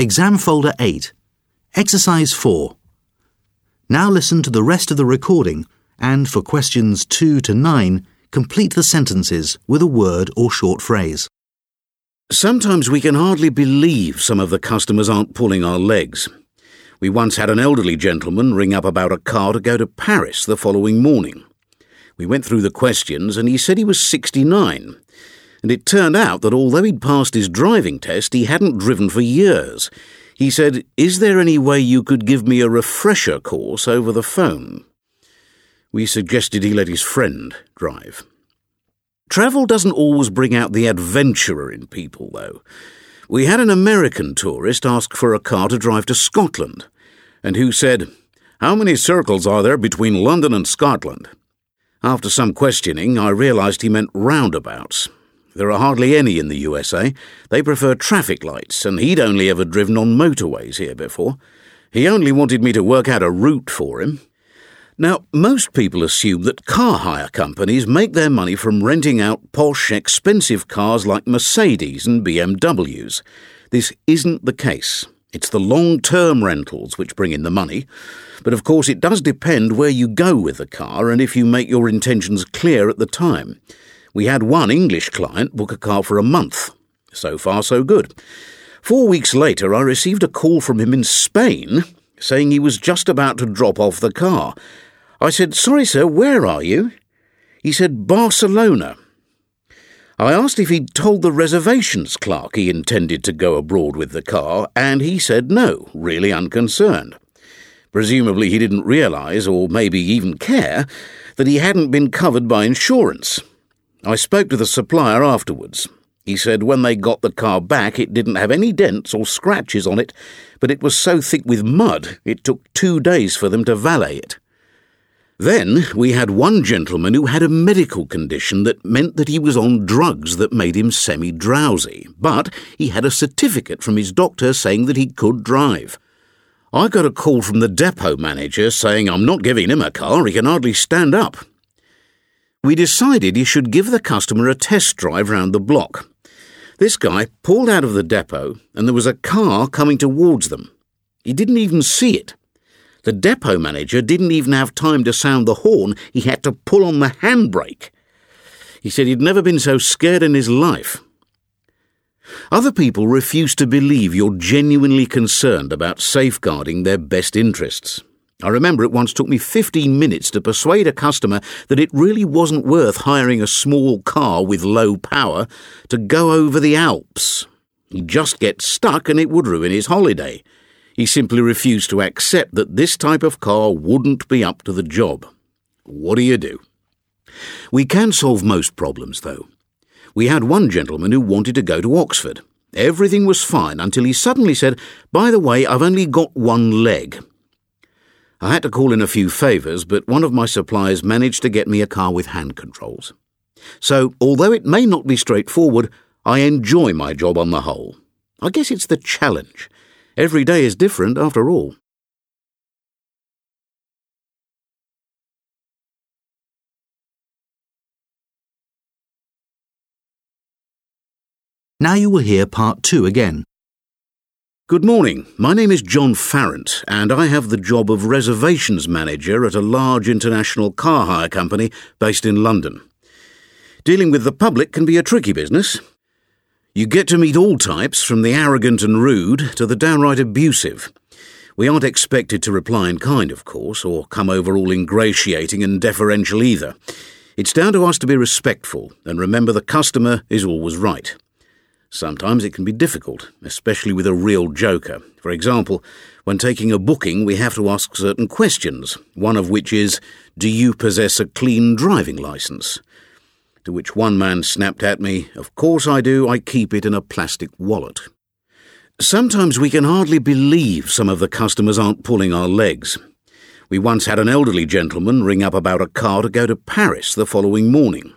Exam Folder 8. Exercise 4. Now listen to the rest of the recording and for questions 2 to 9, complete the sentences with a word or short phrase. Sometimes we can hardly believe some of the customers aren't pulling our legs. We once had an elderly gentleman ring up about a car to go to Paris the following morning. We went through the questions and he said he was 69. And it turned out that although he'd passed his driving test, he hadn't driven for years. He said, Is there any way you could give me a refresher course over the phone? We suggested he let his friend drive. Travel doesn't always bring out the adventurer in people, though. We had an American tourist ask for a car to drive to Scotland, and who said, How many circles are there between London and Scotland? After some questioning, I realised he meant roundabouts. There are hardly any in the USA. They prefer traffic lights, and he'd only ever driven on motorways here before. He only wanted me to work out a route for him. Now, most people assume that car hire companies make their money from renting out posh, expensive cars like Mercedes and BMWs. This isn't the case. It's the long term rentals which bring in the money. But of course, it does depend where you go with the car and if you make your intentions clear at the time. We had one English client book a car for a month. So far, so good. Four weeks later, I received a call from him in Spain saying he was just about to drop off the car. I said, Sorry, sir, where are you? He said, Barcelona. I asked if he'd told the reservations clerk he intended to go abroad with the car, and he said no, really unconcerned. Presumably he didn't realise, or maybe even care, that he hadn't been covered by insurance. I spoke to the supplier afterwards. He said when they got the car back, it didn't have any dents or scratches on it, but it was so thick with mud it took two days for them to valet it. Then we had one gentleman who had a medical condition that meant that he was on drugs that made him semi drowsy, but he had a certificate from his doctor saying that he could drive. I got a call from the depot manager saying I'm not giving him a car, he can hardly stand up. We decided he should give the customer a test drive round the block. This guy pulled out of the depot and there was a car coming towards them. He didn't even see it. The depot manager didn't even have time to sound the horn, he had to pull on the handbrake. He said he'd never been so scared in his life. Other people refuse to believe you're genuinely concerned about safeguarding their best interests. I remember it once took me 15 minutes to persuade a customer that it really wasn't worth hiring a small car with low power to go over the Alps. He'd just get stuck and it would ruin his holiday. He simply refused to accept that this type of car wouldn't be up to the job. What do you do? We can solve most problems, though. We had one gentleman who wanted to go to Oxford. Everything was fine until he suddenly said, By the way, I've only got one leg. I had to call in a few favours, but one of my suppliers managed to get me a car with hand controls. So, although it may not be straightforward, I enjoy my job on the whole. I guess it's the challenge. Every day is different after all. Now you will hear part two again. Good morning. My name is John Farrant, and I have the job of reservations manager at a large international car hire company based in London. Dealing with the public can be a tricky business. You get to meet all types, from the arrogant and rude to the downright abusive. We aren't expected to reply in kind, of course, or come over all ingratiating and deferential either. It's down to us to be respectful and remember the customer is always right. Sometimes it can be difficult, especially with a real joker. For example, when taking a booking, we have to ask certain questions, one of which is Do you possess a clean driving licence? To which one man snapped at me, Of course I do, I keep it in a plastic wallet. Sometimes we can hardly believe some of the customers aren't pulling our legs. We once had an elderly gentleman ring up about a car to go to Paris the following morning.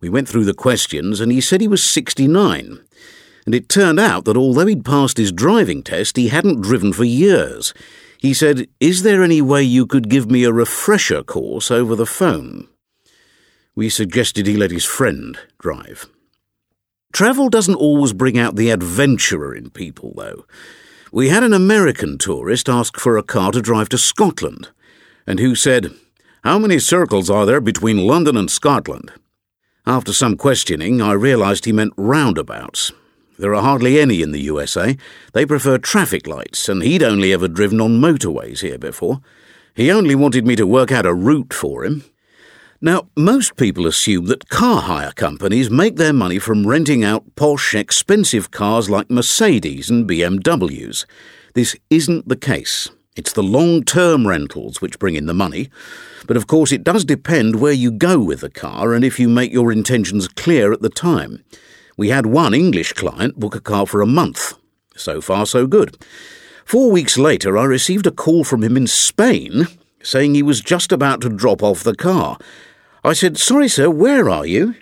We went through the questions and he said he was 69 and it turned out that although he'd passed his driving test, he hadn't driven for years. He said, Is there any way you could give me a refresher course over the phone? We suggested he let his friend drive. Travel doesn't always bring out the adventurer in people, though. We had an American tourist ask for a car to drive to Scotland, and who said, How many circles are there between London and Scotland? After some questioning, I realised he meant roundabouts. There are hardly any in the USA. They prefer traffic lights, and he'd only ever driven on motorways here before. He only wanted me to work out a route for him. Now, most people assume that car hire companies make their money from renting out posh, expensive cars like Mercedes and BMWs. This isn't the case. It's the long term rentals which bring in the money. But of course, it does depend where you go with the car and if you make your intentions clear at the time. We had one English client book a car for a month. So far, so good. Four weeks later, I received a call from him in Spain saying he was just about to drop off the car I said, Sorry, sir, where are you?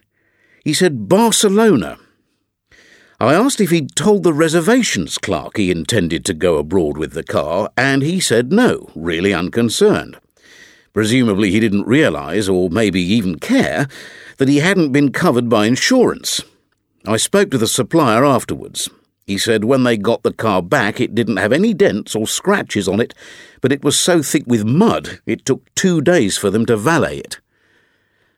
He said, Barcelona. I asked if he'd told the reservations clerk he intended to go abroad with the car, and he said no, really unconcerned. Presumably he didn't realise, or maybe even care, that he hadn't been covered by insurance. I spoke to the supplier afterwards. He said when they got the car back, it didn't have any dents or scratches on it, but it was so thick with mud it took two days for them to valet it.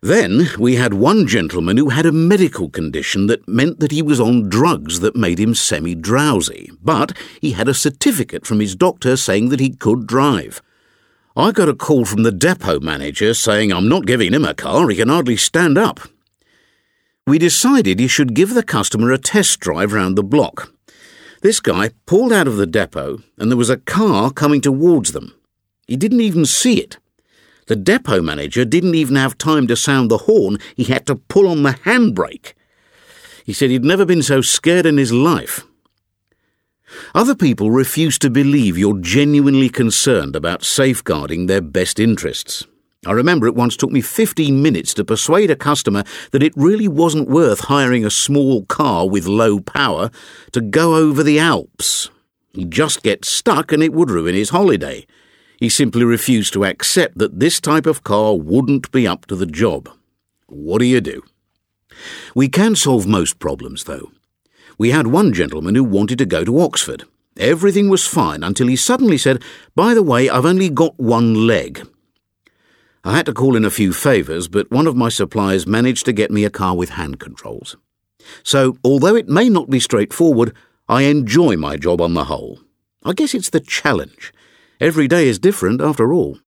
Then we had one gentleman who had a medical condition that meant that he was on drugs that made him semi drowsy, but he had a certificate from his doctor saying that he could drive. I got a call from the depot manager saying I'm not giving him a car, he can hardly stand up. We decided he should give the customer a test drive round the block. This guy pulled out of the depot and there was a car coming towards them. He didn't even see it. The depot manager didn't even have time to sound the horn, he had to pull on the handbrake. He said he'd never been so scared in his life. Other people refuse to believe you're genuinely concerned about safeguarding their best interests. I remember it once took me 15 minutes to persuade a customer that it really wasn't worth hiring a small car with low power to go over the Alps. He'd just get stuck and it would ruin his holiday. He simply refused to accept that this type of car wouldn't be up to the job. What do you do? We can solve most problems, though. We had one gentleman who wanted to go to Oxford. Everything was fine until he suddenly said, By the way, I've only got one leg. I had to call in a few favours, but one of my suppliers managed to get me a car with hand controls. So, although it may not be straightforward, I enjoy my job on the whole. I guess it's the challenge. Every day is different after all.